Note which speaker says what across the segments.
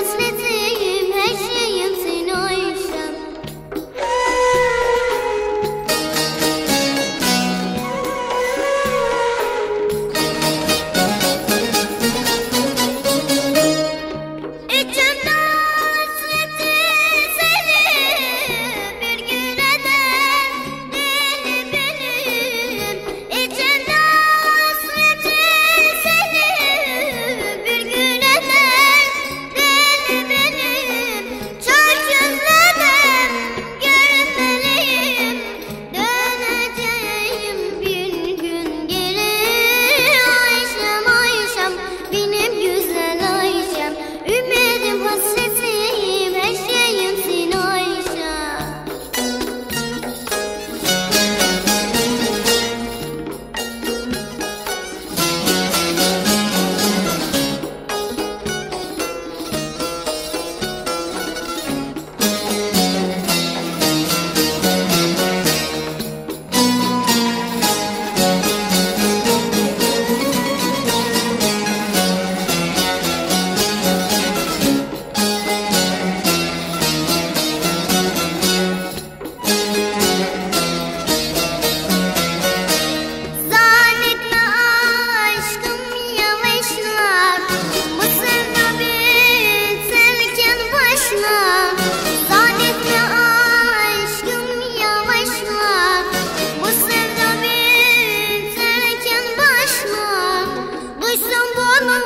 Speaker 1: noc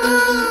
Speaker 1: Oh.